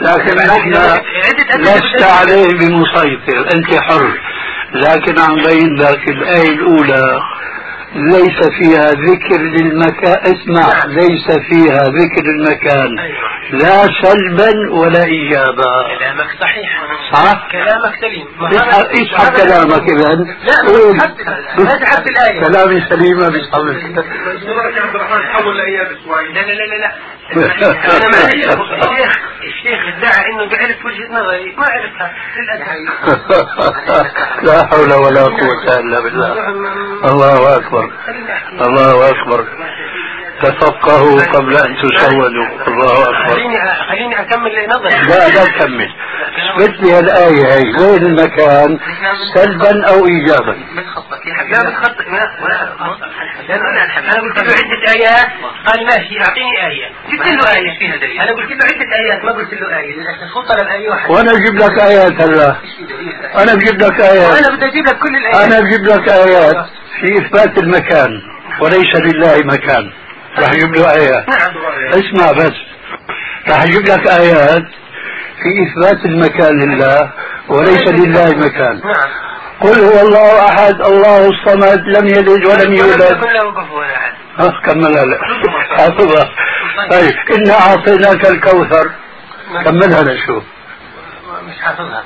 لكن نحن لست عليه بمسيطر أنت حر. لكن عم بين لك الآية الأولى ليس فيها ذكر للمكان اسمع ليس فيها ذكر المكان أيوة. لا سلبا ولا إيجابا. كلامك صحيح. صح؟ كلامك سليم. اسحب كلامك إذا لا ما تحب الآية. كلامي سليم ما بيسحب عبد الرحمن تحول لآيات شوي لا لا لا لا أنا الشيخ الشيخ ادعى إنه بيعرف وجهة نظري. ما عرفها لا حول ولا قوة إلا بالله. الله أكبر. الله أكبر. تفقهوا قبل أن تسودوا الله أكبر. خليني خليني أكمل نظري. لا لا تكمل اثبت لي الايه هي وين المكان سلبا أو ايجابا. بتخطط يا حبيبي لا بتخطط أنا قلت له عدة آيات. قال ماشي أعطيني آية. جبت له آية. فيها دليل. أنا قلت له عدة آيات ما قلت له آية. للاسف طلب إيه واحدة. وأنا أجيب لك آيات هلا. أنا بجيب لك آيات. أنا بدي أجيب لك كل الآيات. أنا بجيب لك آيات. في إثبات المكان وليس لله مكان. راح أجيب له آيات. نعم اسمع بس. راح أجيب لك آيات في إثبات المكان لله وليس لله مكان نعم. قل هو الله أحد الله الصمد لم يلد ولم يولد. له كملها لا حافظها طيب. انا أعطيناك الكوثر. كملها لشوف مش حافظها.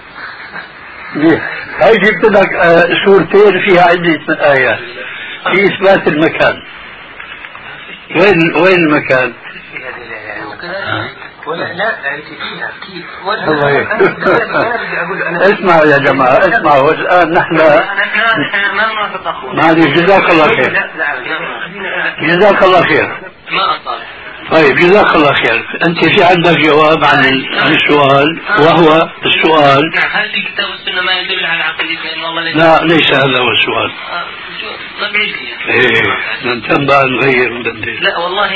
هاي جبت لك آه، سورتين فيها عدة آيات. في إثبات المكان. وين وين المكان؟ ولا لا فيها كيف اسمعوا يا جماعة اسمعوا الآن نحن معلش جزاك الله خير. جزاك الله خير. ما طيب جزاك الله خير. أنت في عندك جواب عن السؤال؟ وهو السؤال هل في كتاب السنة ما يدل على عقيدة أن الله ليس لا ليس هذا هو السؤال. طيب إيه ننتم بقى نغير ونبدل لا والله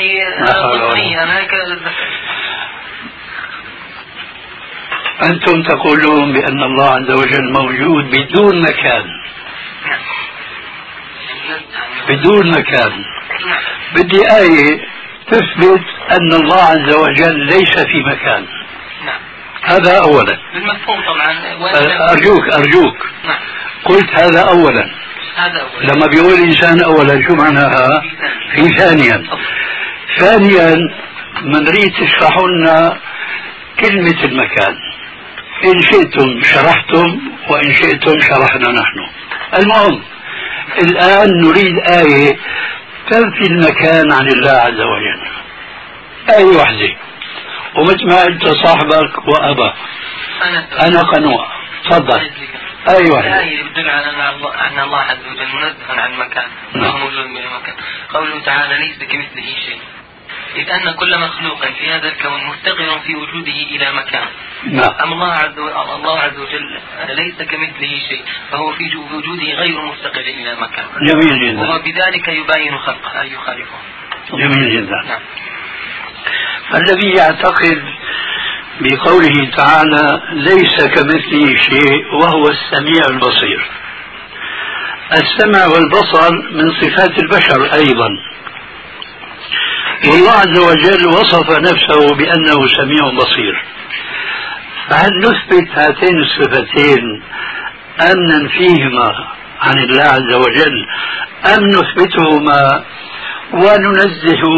أنا هيك أنتم تقولون بأن الله عز وجل موجود بدون مكان. بدون مكان. بدي آية تثبت أن الله عز وجل ليس في مكان. هذا أولا. بالمفهوم طبعا. أرجوك أرجوك. نعم. قلت هذا أولا. هذا أولا. لما بيقول الإنسان أولا شو معناها؟ في ثانيا. ثانيا من تشرحوا لنا كلمة المكان. إن شئتم شرحتم وإن شئتم شرحنا نحن. المهم الآن نريد آية تنفي المكان عن الله عز وجل. آية واحدة ومثل ما قلت صاحبك وأبا. أنا. أنا قنوع. تفضل. أي واحدة آية يدل على أن الله, أن الله عز وجل منزه عن المكان نعم. موجود من المكان. قوله تعالى ليس كمثله شيء. إذ أن كل مخلوق في هذا الكون مفتقر في وجوده إلى مكان. نعم. أما الله عز وجل الله عز وجل ليس كمثله شيء فهو في وجوده غير مفتقر إلى مكان جميل جدا. وهو بذلك يباين خلقه أي يخالفه. جميل جدا. نعم. الذي يعتقد بقوله تعالى ليس كمثله شيء وهو السميع البصير. السمع والبصر من صفات البشر أيضا. والله عز وجل وصف نفسه بأنه سميع بصير. فهل نثبت هاتين الصفتين أم ننفيهما عن الله عز وجل أم نثبتهما وننزهه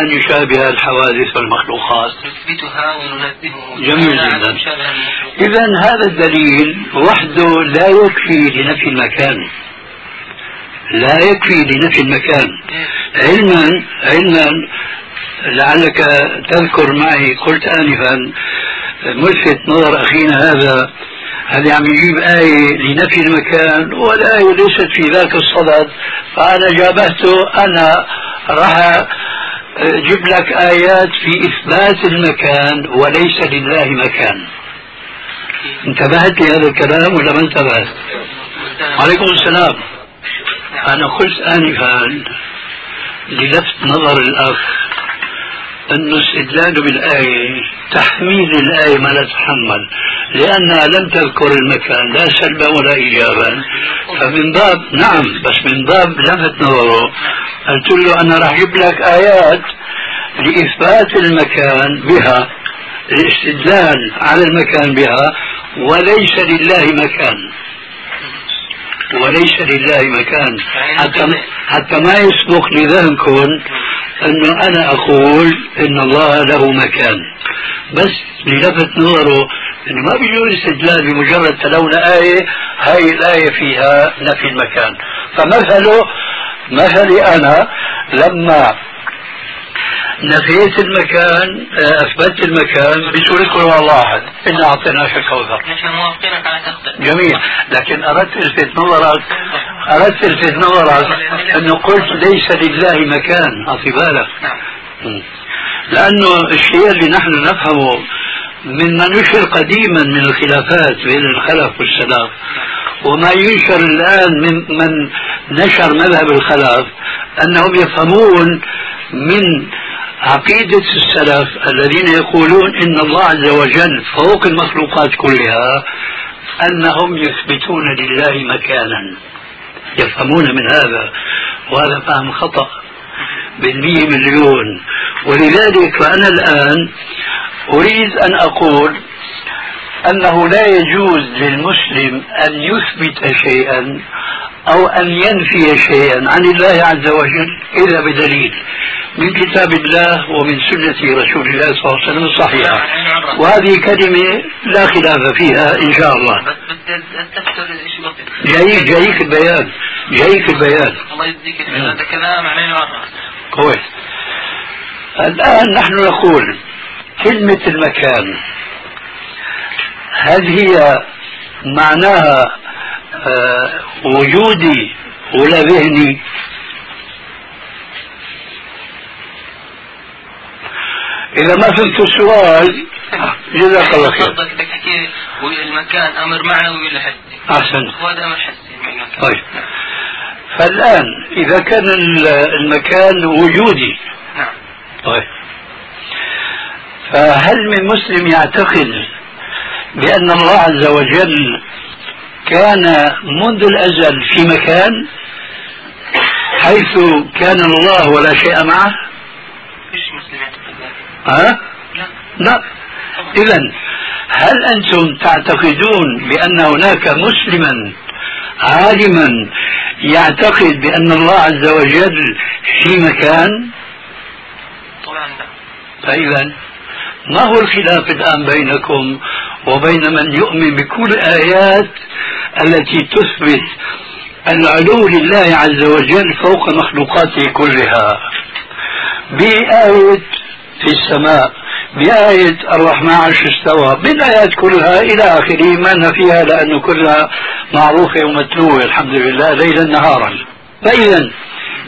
أن يشابه الحوادث والمخلوقات؟ نثبتها وننزهه جميل جدا. إذا هذا الدليل وحده لا يكفي لنفي المكان. لا يكفي لنفي المكان. علما علما لعلك تذكر معي قلت آنفا ملفت نظر أخينا هذا هل عم يجيب آية لنفي المكان؟ والآية ليست في ذاك الصدد. فأنا جابهته أنا راح أجيب لك آيات في إثبات المكان وليس لله مكان. انتبهت لهذا الكلام ولا ما انتبهت؟ وعليكم السلام. أنا قلت آنفا للفت نظر الأخ أن استدلال بالآية تحميل الآية ما لا تحمل لأنها لم تذكر المكان لا سلبا ولا إيجابا. فمن باب نعم بس من باب لفت نظره. قلت له أنا راح أجيب لك آيات لإثبات المكان بها الاستدلال على المكان بها وليس لله مكان. وليس لله مكان. حتى حتى ما يسبق لذهنكم انه أنا أقول إن الله له مكان. بس للفت نظره انه ما بيجوز استدلال بمجرد تلونا آية هاي الآية فيها نفي المكان. فمثله مثلي أنا لما نفيت المكان أثبتت المكان بسوره قل هو الله أحد. إنا أعطيناك الكوثر. جميل. لكن أردت الفت نظرك أردت الفت نظرك أنه قلت ليس لله مكان أعطي بالك. نعم. لأنه الشيء اللي نحن نفهمه مما نشر قديما من الخلافات بين الخلف والسلف. وما ينشر الآن من من نشر مذهب الخلف أنهم يفهمون من عقيدة السلف الذين يقولون إن الله عز وجل فوق المخلوقات كلها أنهم يثبتون لله مكانا. يفهمون من هذا وهذا فهم خطأ بالمية مليون. ولذلك فأنا الآن أريد أن أقول أنه لا يجوز للمسلم أن يثبت شيئا أو أن ينفي شيئا عن الله عز وجل إلا بدليل من كتاب الله ومن سنة رسول الله صلى الله عليه وسلم الصحيحة. وهذه كلمة لا خلاف فيها إن شاء الله. جايك جايك البيان. جايك البيان. الله يجزيك هذا كلام علينا كويس. الآن نحن نقول كلمة المكان. هل هي معناها آه، وجودي ولا ذهني إذا ما فهمت السؤال جزاك الله خير. بدك تحكي المكان أمر معنوي ولا حسي؟ أحسن. وهذا أمر حسي. طيب. فالآن إذا كان المكان وجودي. نعم. طيب. فهل من مسلم يعتقد بأن الله عز وجل كان منذ الأزل في مكان حيث كان الله ولا شيء معه. فيش مسلم يعتقد ذلك ها؟ لا. لا إذا هل أنتم تعتقدون بأن هناك مسلما عالما يعتقد بأن الله عز وجل في مكان؟ طبعا لا. فإذا ما هو الخلاف الآن بينكم وبين من يؤمن بكل الآيات التي تثبت العلو لله عز وجل فوق مخلوقاته كلها. بآية في السماء بآية الرحمن عرش استوى بالآيات كلها إلى آخره ما نفيها لأنه كلها معروفة ومتلوة الحمد لله ليلا نهارا. فإذا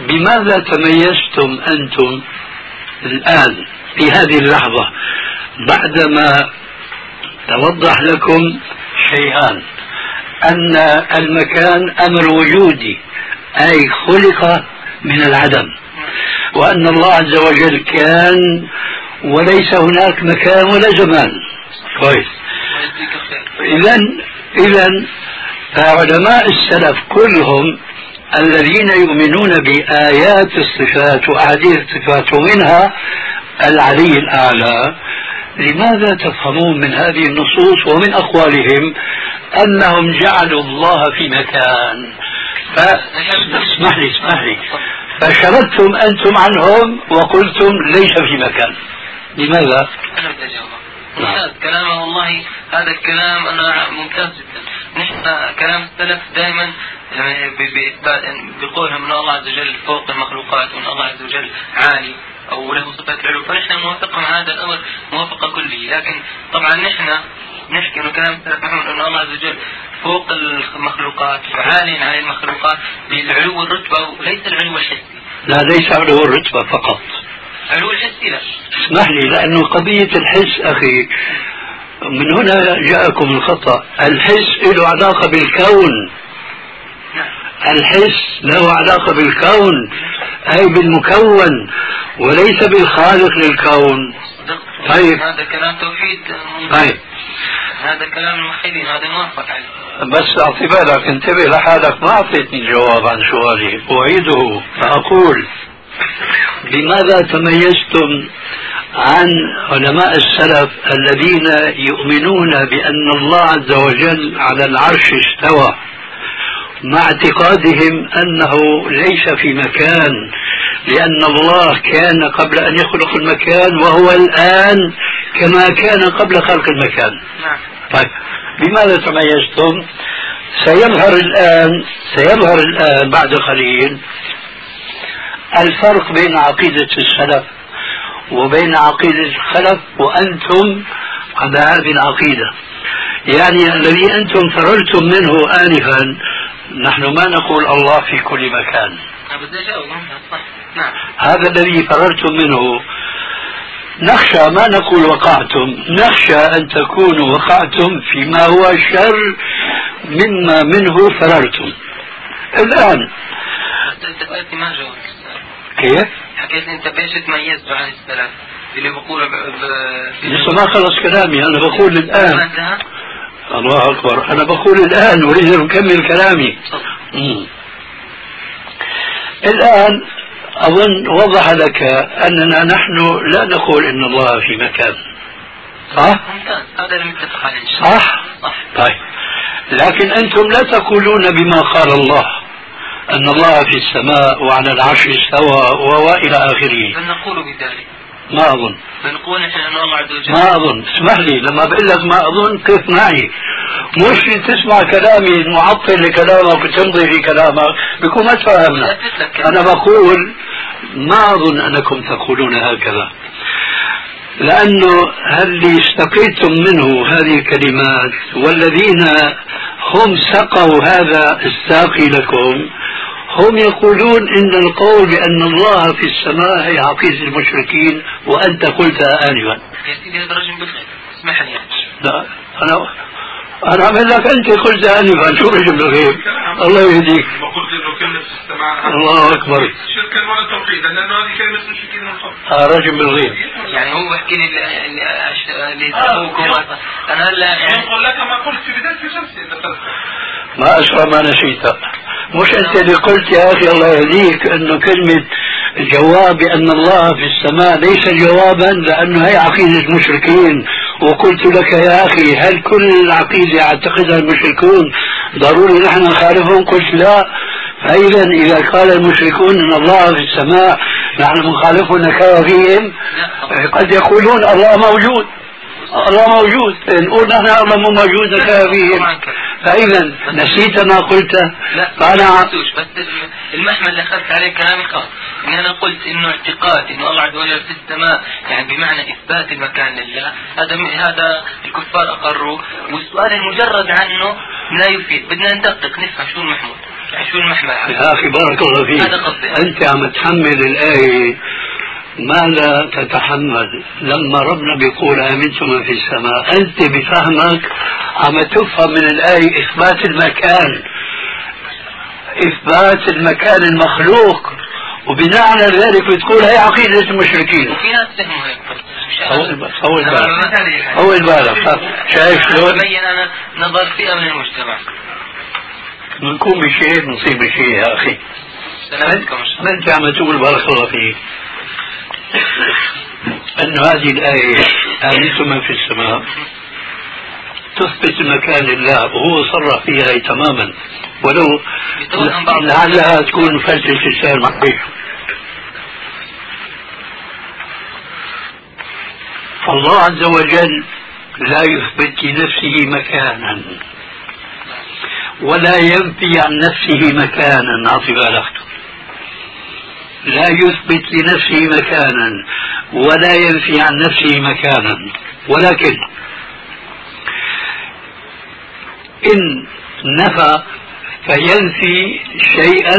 بماذا تميزتم أنتم الآن في هذه اللحظة بعدما توضح لكم شيئان أن المكان أمر وجودي أي خلق من العدم. وأن الله عز وجل كان وليس هناك مكان ولا زمان. كويس الخير إذا إذا فعلماء السلف كلهم الذين يؤمنون بآيات الصفات وأحاديث الصفات ومنها العلي الأعلى لماذا تفهمون من هذه النصوص ومن أقوالهم أنهم جعلوا الله في مكان؟ ف... اسمح لي اسمح لي. فشردتم أنتم عنهم وقلتم ليس في مكان. لماذا؟ أنا بدي ممتاز والله هذا الكلام أنا ممتاز جدا. نحن كلام السلف دائما يعني بقولهم إن الله عز وجل فوق المخلوقات وإن الله عز وجل عالي. أو له صفات العلو فنحن نوافقهم على هذا الأمر موافقة كلية. لكن طبعا نحن نحكي انه كلام السلف محمود أن الله عز وجل فوق المخلوقات وعالي عن المخلوقات بالعلو الرتبه وليس العلو الحسي. لا ليس علو الرتبة فقط. العلو الحسي لا. اسمح لي لأنه قضية الحس أخي من هنا جاءكم الخطأ. الحس له علاقة بالكون. الحس له علاقة بالكون أي بالمكون وليس بالخالق للكون. طيب. هذا كلام توحيد. طيب هذا كلام الموحدين هذا موافق عليه بس أعطي بالك انتبه لحالك ما أعطيتني الجواب عن سؤالي أعيده فأقول لماذا تميزتم عن علماء السلف الذين يؤمنون بأن الله عز وجل على العرش استوى مع اعتقادهم أنه ليس في مكان لأن الله كان قبل أن يخلق المكان وهو الآن كما كان قبل خلق المكان. نعم. طيب بماذا تميزتم؟ سيظهر الآن سيظهر الآن بعد قليل الفرق بين عقيدة السلف وبين عقيدة الخلف وأنتم على هذه العقيدة يعني الذي أنتم فررتم منه آنفا نحن ما نقول الله في كل مكان. هذا الذي فررتم منه نخشى ما نقول وقعتم نخشى أن تكونوا وقعتم فيما هو شر مما منه فررتم الآن انت ما جاوبت كيف؟ حكيت انت بايش تميزت عن السلف اللي بقوله. ب... لسه ما خلص كلامي أنا بقول الآن الله أكبر. أنا بقول الآن أريد أن أكمل كلامي. الآن أظن وضح لك أننا نحن لا نقول إن الله في مكان. صح؟ هذا اللي متفق عليه. صح؟ طيب. لكن أنتم لا تقولون بما قال الله أن الله في السماء وعلى العرش استوى وإلى آخره. بل نقول بذلك. ما أظن. بنقول نحن أن الله عز وجل ما أظن. اسمح لي لما بقول لك ما أظن قف معي؟ مش تسمع كلامي المعطل لكلامك وتمضي في كلامك بيكون ما تفهمنا. أنا بقول ما أظن أنكم تقولون هكذا. لأنه اللي استقيتم منه هذه الكلمات والذين هم سقوا هذا الساقي لكم هم يقولون إن القول بأن الله في السماء هي عقيده المشركين وأنت قلتها انفا. يا سيدي هذا رجل بالخير اسمح لي لا أنا أنا اعمل لك أنت قلت انفا شو رجل بالغيب الله يهديك. ما قلت إنه كلمة السماء الله أكبر. شركا ولا توحيدا لأنه هذه كلمة مشركين من قبل. آه رجل بالغيب يعني هو بحكي لي اللي اللي سموكم أنا هلا يعني لك ما قلت في بداية جلسه ما أشرى ما نسيت مش أنت اللي قلت يا أخي الله يهديك أنه كلمة الجواب بأن الله في السماء ليس جوابا لأنه هي عقيدة المشركين. وقلت لك يا أخي هل كل العقيدة يعتقدها المشركون؟ ضروري نحن نخالفهم؟ قلت لا. فإذا إذا قال المشركون أن الله في السماء نحن نخالفهم نكاية فيهم قد يقولون الله موجود. الله موجود. نقول نحن الله مو موجود نكاية فإذا نسيت ما قلته لا فأنا بس المحمل اللي أخذت عليه كلامي خاص. إن أنا قلت إنه اعتقاد إنه الله عز وجل في السماء يعني بمعنى إثبات المكان لله. هذا هذا الكفار أقروا. والسؤال المجرد عنه لا يفيد. بدنا ندقق نفهم شو المحمول. يعني شو المحمل يا أخي بارك الله فيك. أنت عم تحمل الآية ماذا تتحمل. لما ربنا بيقول آمنتم في السماء أنت بفهمك عم تفهم من الآية إثبات المكان. إثبات المكان المخلوق. وبناء على ذلك بتقول هي عقيدة المشركين. وفي ناس فهموا هيك طول بالك طول بالك شايف شلون؟ بين أنا نظر فئة من المجتمع. بنكون بشيء بنصيب بشيء يا أخي. ما أنت عم تقول بارك الله فيك. أن هذه الآية آمنتم من في السماء تثبت المكان لله وهو صرح فيها تماما. ولو لعلها تكون فلتة لسان فالله عز وجل لا يثبت لنفسه مكانا. ولا ينفي عن نفسه مكانا. أعطي بالك لا يثبت لنفسه مكانا ولا ينفي عن نفسه مكانا. ولكن إن نفى فينفي شيئا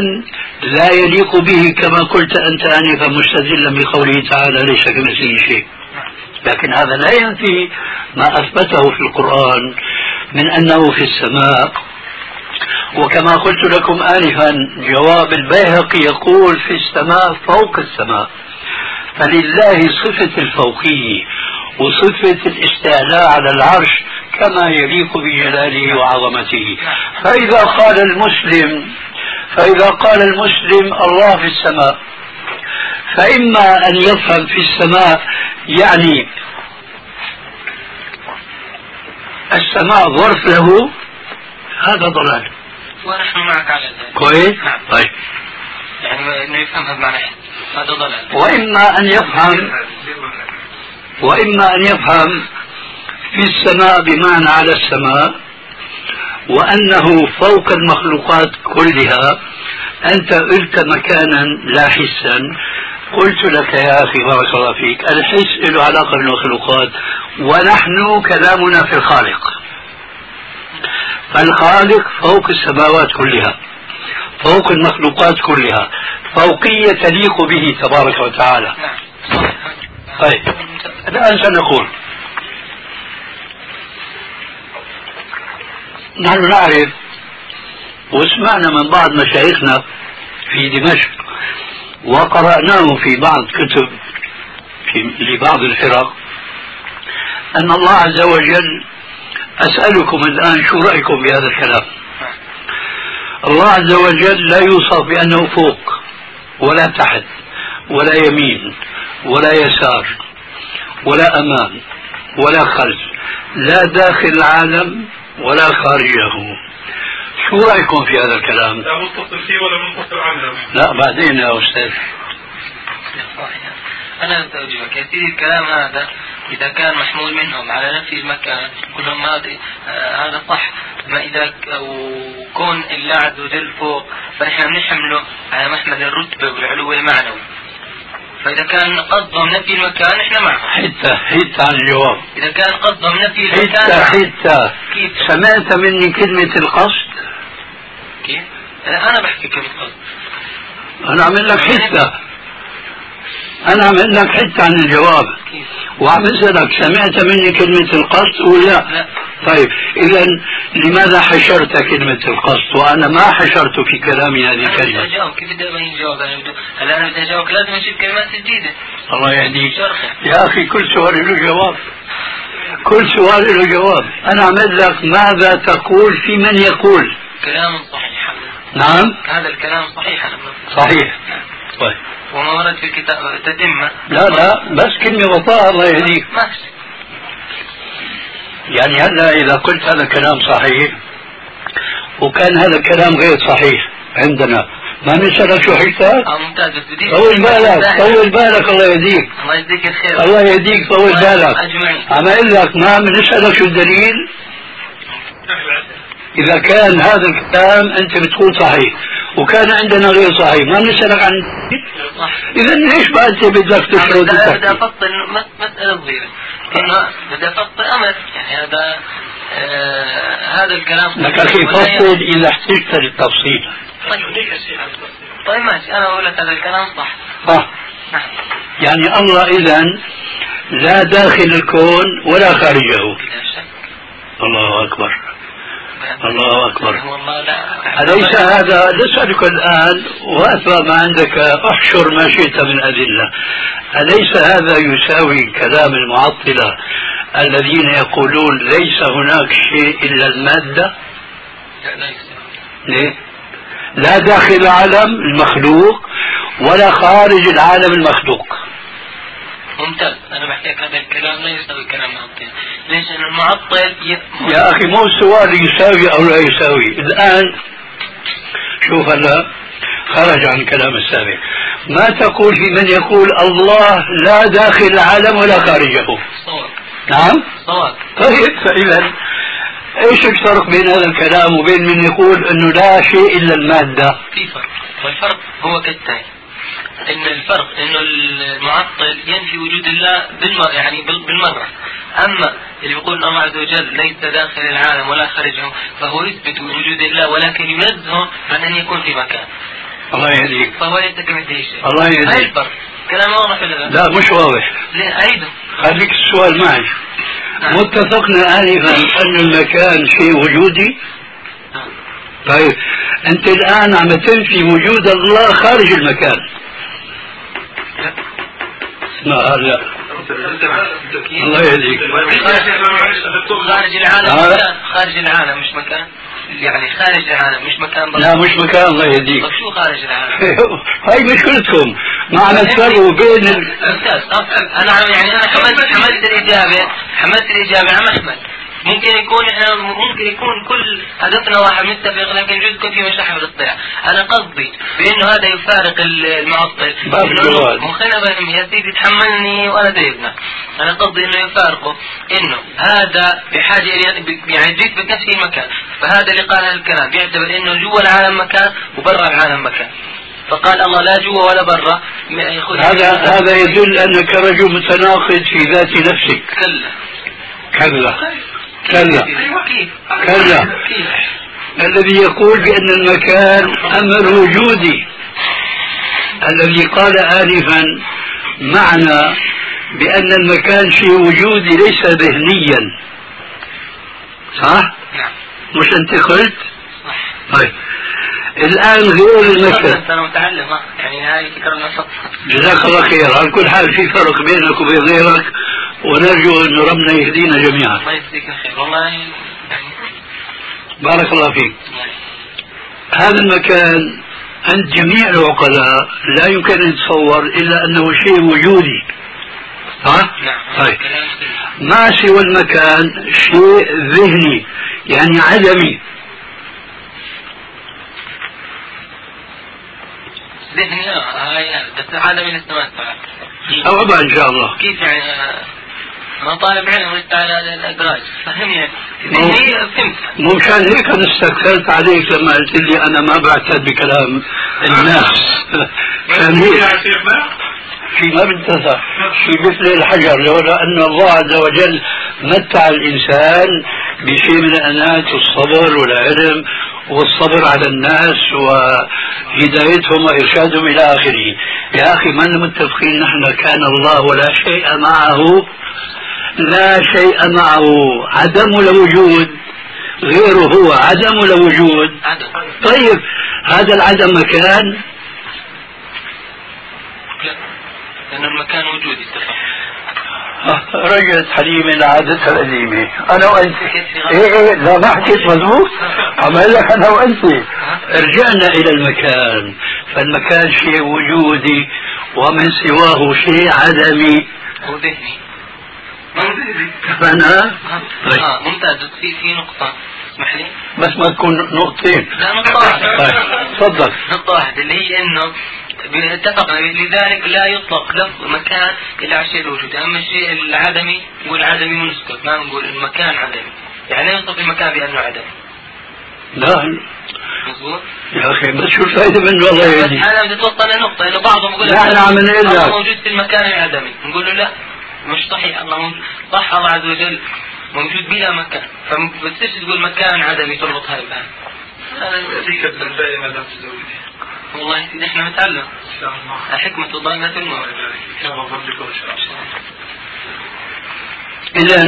لا يليق به كما قلت أنت آنفا مستدلا بقوله تعالى ليس كمثله شيء. لكن هذا لا ينفي ما أثبته في القرآن من أنه في السماء وكما قلت لكم آنفا جواب البيهقي يقول في السماء فوق السماء. فلله صفة الفوقية وصفة الاستعلاء على العرش كما يليق بجلاله وعظمته. فإذا قال المسلم فإذا قال المسلم الله في السماء فإما أن يفهم في السماء يعني السماء ظرف له هذا ضلال. ونحن معك على ذلك. كويس؟ نعم. طيب. يعني إنه يفهمها بمعنى هذا ضلال وإما أن يفهم وإما أن يفهم في السماء بمعنى على السماء وأنه فوق المخلوقات كلها أنت قلت مكانا لا حسا قلت لك يا أخي بارك الله فيك الحس له علاقة بالمخلوقات ونحن كلامنا في الخالق. فالخالق فوق السماوات كلها فوق المخلوقات كلها فوقية تليق به تبارك وتعالى. طيب الآن سنقول. نحن نعرف وسمعنا من بعض مشايخنا في دمشق وقرأناه في بعض كتب في لبعض الفرق أن الله عز وجل أسألكم الآن شو رأيكم بهذا الكلام؟ الله عز وجل لا يوصف بأنه فوق ولا تحت ولا يمين ولا يسار ولا أمام ولا خلف لا داخل العالم ولا خارجه. شو رأيكم في هذا الكلام؟ لا متصل فيه ولا منفصل عنه لا بعدين يا أستاذ. صحيح. أنا أستوجبك يا سيدي الكلام هذا؟ إذا كان محمول منهم على نفي المكان كلهم هذا آه هذا صح. ما إذا ك- أو كون الله عز وجل فوق فنحن بنحمله على محمل الرتبة والعلو المعنوي. فإذا كان قصدهم نفي المكان نحن معه حتة حتة عن الجواب. إذا كان قصدهم نفي المكان معه. حتة كيف؟ سمعت مني كلمة القصد؟ كيف؟ أنا أنا بحكي كلمة قصد. أنا أعمل لك حتة. أنا أعمل لك حتة عن الجواب. وعم أسألك سمعت مني كلمة القصد ولا؟ لا. طيب. إذا لماذا حشرت كلمة القصد؟ وأنا ما حشرت في كلامي هذه الكلمة. أجاوب كيف بدي أبين جواب أنا بدي هلا أنا بدي أجاوب لازم أجيب كلمات جديدة. الله يهديك. يا أخي كل سؤال له جواب. كل سؤال له جواب. أنا أعمل لك ماذا تقول في من يقول؟ كلام صحيح. نعم. هذا الكلام صحيح. أنا. صحيح. طيب. وما ورد في الكتاب تتمة. لا لا بس كلمة بطاء الله يهديك. ما في يعني هلا إذا قلت هذا كلام صحيح وكان هذا الكلام غير صحيح عندنا. ما نسألك شو حكتك آه ممتاز. طول بالك طول بالك الله يهديك. الله يجزيك الخير. الله يهديك طول بالك. أجمعين. عم أقول لك ما بنسألك شو الدليل؟ إذا كان هذا الكلام أنت بتقول صحيح وكان عندنا غير صحيح ما بنسألك عن إذا ليش بقى أنت بدك تفرض بدي؟ أفصل مس- مسألة صغيرة. بدي أفصل أمر يعني هذا آه هذا الكلام لك أخي فصل إذا احتجت للتفصيل. طيب. طيب ماشي. أنا أقول لك هذا الكلام صح. صح نعم. يعني الله إذا لا داخل الكون ولا خارجه. الله أكبر. الله أكبر أليس هذا نسألك الآن وأثبت ما عندك احشر ما شئت من أدلة أليس هذا يساوي كلام المعطلة الذين يقولون ليس هناك شيء إلا المادة. ليه؟ لا داخل العالم المخلوق ولا خارج العالم المخلوق ممتاز. أنا بحكي لك هذا الكلام لا يساوي كلام المعطل ليش؟ لأنه المعطل ي... يا أخي مو السؤال يساوي أو لا يساوي. الآن شوف هلا خرج عن الكلام السابق. ما تقول في من يقول الله لا داخل العالم ولا خارجه؟ صواب نعم؟ صواب طيب فإذا إيش الفرق بين هذا الكلام وبين من يقول إنه لا شيء إلا المادة؟ في فرق. والفرق هو كالتالي. إن الفرق انه المعطل ينفي وجود الله بالمرة يعني بال- بالمرة. أما اللي بيقول إن الله عز وجل ليس داخل العالم ولا خارجه فهو يثبت وجود الله ولكن ينزهه عن أن يكون في مكان. الله يهديك. فهو ليس كمثله شيء. الله هاي يهديك الفرق كلام واضح ولا لا؟ لا مش واضح. ليه اعيده خليك السؤال معي. نعم. متفقنا آنفا أن المكان شيء وجودي؟ نعم. طيب. أنت الآن عم تنفي وجود الله خارج المكان. ما لا. الله يهديك. خارج العالم هذا- خارج العالم مش مكان. يعني خارج العالم مش مكان لا مش مكان الله يهديك. شو خارج العالم؟ هاي مشكلتكم. ما عم تفرقوا بين. ممتاز أنا يعني أنا حملت حملت الإجابة حملت الإجابة عم أحمد. ممكن يكون إحنا ممكن يكون كل هدفنا واحد متفق لكن جزء يكون في مشاحن بالاطلاع أنا قصدي بأنه هذا يفارق ال- المعطل. خلينا بهم يا سيدي تحملني وانا ضيفنا أنا قصدي إنه يفارقه إنه هذا بحاجة إلى يعني جيت بنفس المكان فهذا اللي قال الكلام. بيعتبر إنه جوا العالم مكان وبرا العالم مكان. فقال الله لا جوا ولا برا. هذا هذا يدل أنك رجل متناقض في ذات نفسك. كلا. كلا. كلا. كلا. الذي يقول بأن المكان أمر وجودي. الذي قال آنفا معنى بأن المكان شيء وجودي ليس ذهنيا. صح؟ مش أنت قلت؟ طيب. الآن غير المكان. أنا متعلم يعني هاي النشاط جزاك الله خير على كل حال في فرق بينك وبين غيرك. ونرجو أن ربنا يهدينا جميعا. الله يجزيك الخير والله يعني بارك الله فيك. يعني هذا المكان عند جميع العقلاء لا يمكن أن يتصور إلا أنه شيء وجودي. ها؟ طيب. ما سوى المكان شيء ذهني يعني عدمي. ذهني آه هاي بس عدم الاستماع استوعبها إن شاء الله. كيف يعني أنا طالب علم ولسه على الاقراج فهمني؟ يعني فهمت. مو مشان هيك أنا استكثرت عليك لما قلت لي أنا ما بعتد بكلام الناس. مشان هيك. في ما؟ بنتسع في مثل الحجر لولا أن الله عز وجل متع الإنسان بشيء من الأنات والصبر والعلم والصبر على الناس وهدايتهم وإرشادهم إلى آخره. يا أخي ما متفقين نحن كان الله ولا شيء معه لا شيء معه. عدم الوجود. غيره هو عدم الوجود. عدم طيب هذا العدم مكان؟ لا لأن المكان وجودي اتفق رجعت حليمة لعادتها القديمة أنا وأنت. إيه إيه لا ما حكيت مضبوط. عمل لك أنا وأنت. رجعنا إلى المكان. فالمكان شيء وجودي ومن سواه شيء عدمي. هو طيب. آه ممتاز. بس في في نقطة اسمح لي؟ بس ما تكون نقطتين. لا نقطة واحدة. طيب تفضل. نقطة واحدة اللي هي إنه اتفقنا لذلك لا يطلق لفظ مكان إلا على الشيء الوجودي، أما الشيء العدمي نقول عدمي ونسكت ما نقول المكان عدمي، يعني لا يوصف المكان بأنه عدمي، لا. مضبوط؟ يا أخي بس شو الفائدة منه الله بس يهديك أنا بدي أتوصل لنقطة إنه بعضهم يقول لك نحن عم نقول لك. موجود في المكان العدمي، نقول له لا. مش صحيح الله موجود صح الله عز وجل موجود بلا مكان، فبتصيرش تقول مكان عدمي تربط هاي بهاي. هذا ذيك البنباية ما دام والله يا سيدي إحنا نتعلم شاء الله. شاء الله. إذا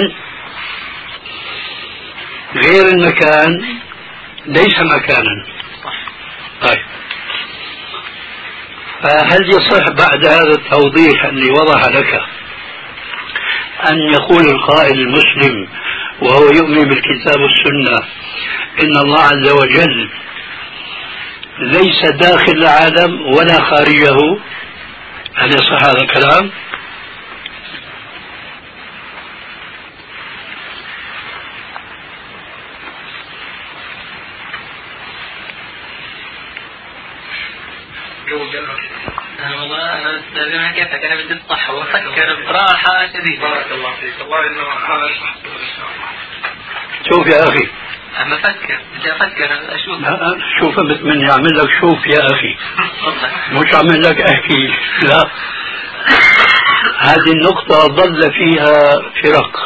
غير المكان ليس مكانا. صح طيب. فهل يصح بعد هذا التوضيح اللي وضح لك أن يقول القائل المسلم وهو يؤمن بالكتاب والسنة إن الله عز وجل ليس داخل العالم ولا خارجه هل يصح هذا الكلام؟ أنا والله أنا أنا كيفك؟ أنا بدي أصح وأفكر براحة شديدة. بارك الله فيك. الله إنه هذا يصح ان شاء الله شوف يا أخي. أما أفكر. بدي أفكر أشوف. لا، شوف مني أعمل لك شوف يا أخي. تفضل. مش أعمل لك أحكي. لا. هذه النقطة ضل فيها فرق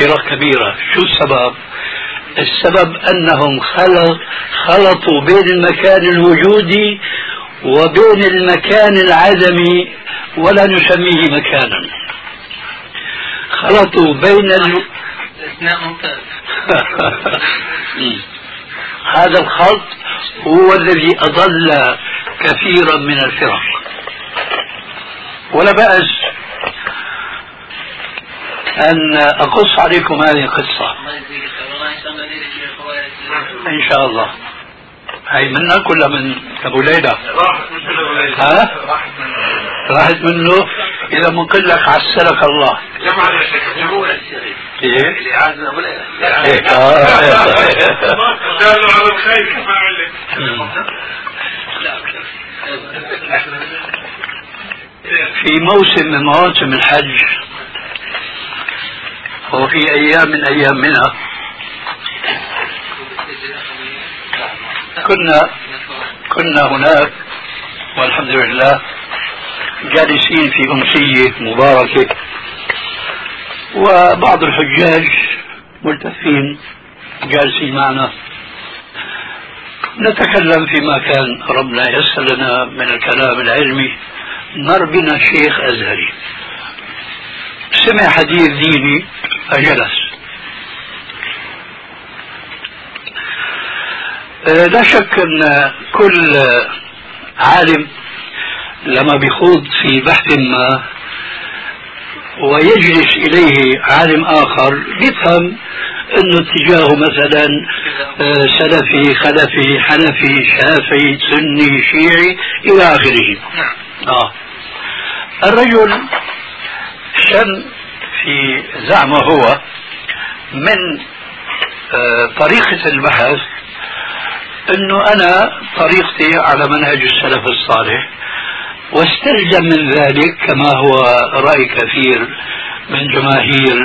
فرق كبيرة. شو السبب؟ السبب أنهم خلط خلطوا بين المكان الوجودي وبين المكان العدمي ولا نسميه مكانا. خلطوا بين ال... ممتاز. هذا الخلط هو الذي أضل كثيرا من الفرق. ولا بأس أن أقص عليكم هذه القصة. إن شاء الله. هي منك ولا من أبو ليلى؟ راحت من أبو ليلى. ها؟ راحت من راحت منه؟ إذا بنقول لك عسلك الله. جمع يا شيخ الشيخ إيه؟ اللي عاد من أبو ليلى. إيه، آه. دالوا على الخير كفاعله في موسم من مواسم الحج وفي أيام من أيامنا كنا كنا هناك والحمد لله جالسين في أمسية مباركة. وبعض الحجاج ملتفين جالسين معنا. نتكلم فيما كان ربنا يسر لنا من الكلام العلمي. مر بنا شيخ أزهري. سمع حديث ديني فجلس آه، لا شك أن كل عالم لما بيخوض في بحث ما ويجلس إليه عالم آخر بيفهم أنه اتجاهه مثلا آه، سلفي خلفي حنفي شافعي سني شيعي إلى آخره نعم آه. الرجل شن في زعمه هو من آه، طريقة البحث أنه أنا طريقتي على منهج السلف الصالح واستلزم من ذلك كما هو رأي كثير من جماهير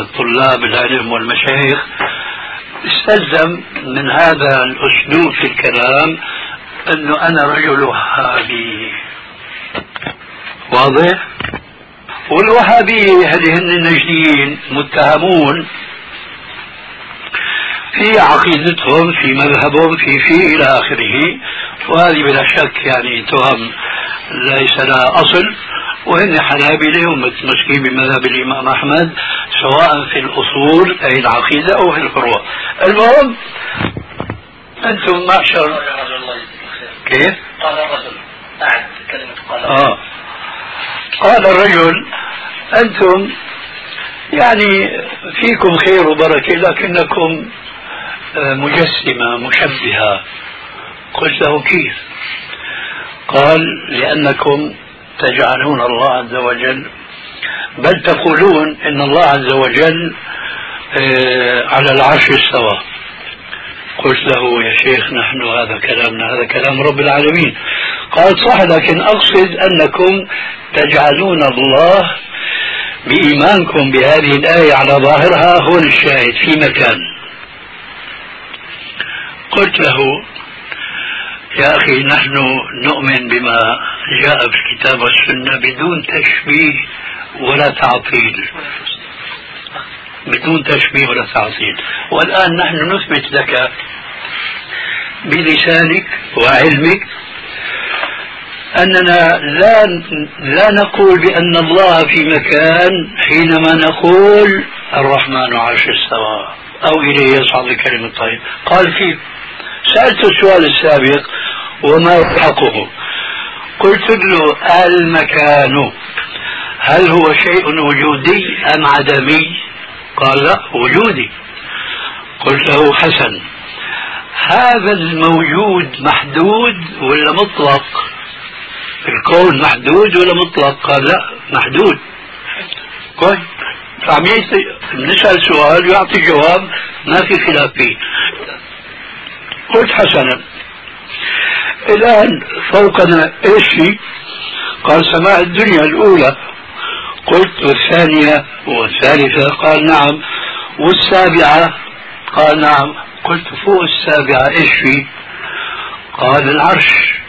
الطلاب العلم والمشايخ استلزم من هذا الأسلوب في الكلام أنه أنا رجل وهابي. واضح؟ والوهابية هذه النجديين متهمون في عقيدتهم في مذهبهم في في إلى آخره. وهذه بلا شك يعني تهم ليس لها أصل. وهن حنابلة ومتمسكين بمذهب الإمام أحمد سواء في الأصول أي العقيدة أو في الفروع. المهم أنتم معشر كيف؟ قال الرجل أعد كلمة قال آه. قال الرجل أنتم يعني فيكم خير وبركة لكنكم مجسمة مشبهة. قلت له كيف؟ قال لأنكم تجعلون الله عز وجل بل تقولون إن الله عز وجل آه، على العرش استوى. قلت له يا شيخ نحن هذا كلامنا هذا كلام رب العالمين. قال صح لكن أقصد أنكم تجعلون الله بإيمانكم بهذه الآية على ظاهرها هو الشاهد في مكان. قلت له يا أخي نحن نؤمن بما جاء في الكتاب والسنة بدون تشبيه ولا تعطيل. بدون تشبيه ولا تعطيل. والآن نحن نثبت لك بلسانك وعلمك أننا لا لا نقول بأن الله في مكان حينما نقول الرحمن عرش استوى أو إليه يصعد الكلم الطيب. قال كيف؟ سألت السؤال السابق وما يلحقه قلت له المكان هل هو شيء وجودي أم عدمي؟ قال لا وجودي. قلت له حسن هذا الموجود محدود ولا مطلق؟ الكون محدود ولا مطلق؟ قال لا محدود. كويس فعم نسأل سؤال يعطي جواب ما في خلاف فيه. قلت حسنا. الآن فوقنا إيش في؟ قال سماء الدنيا الأولى. قلت والثانية والثالثة؟ قال نعم. والسابعة؟ قال نعم. قلت فوق السابعة إيش في؟ قال العرش.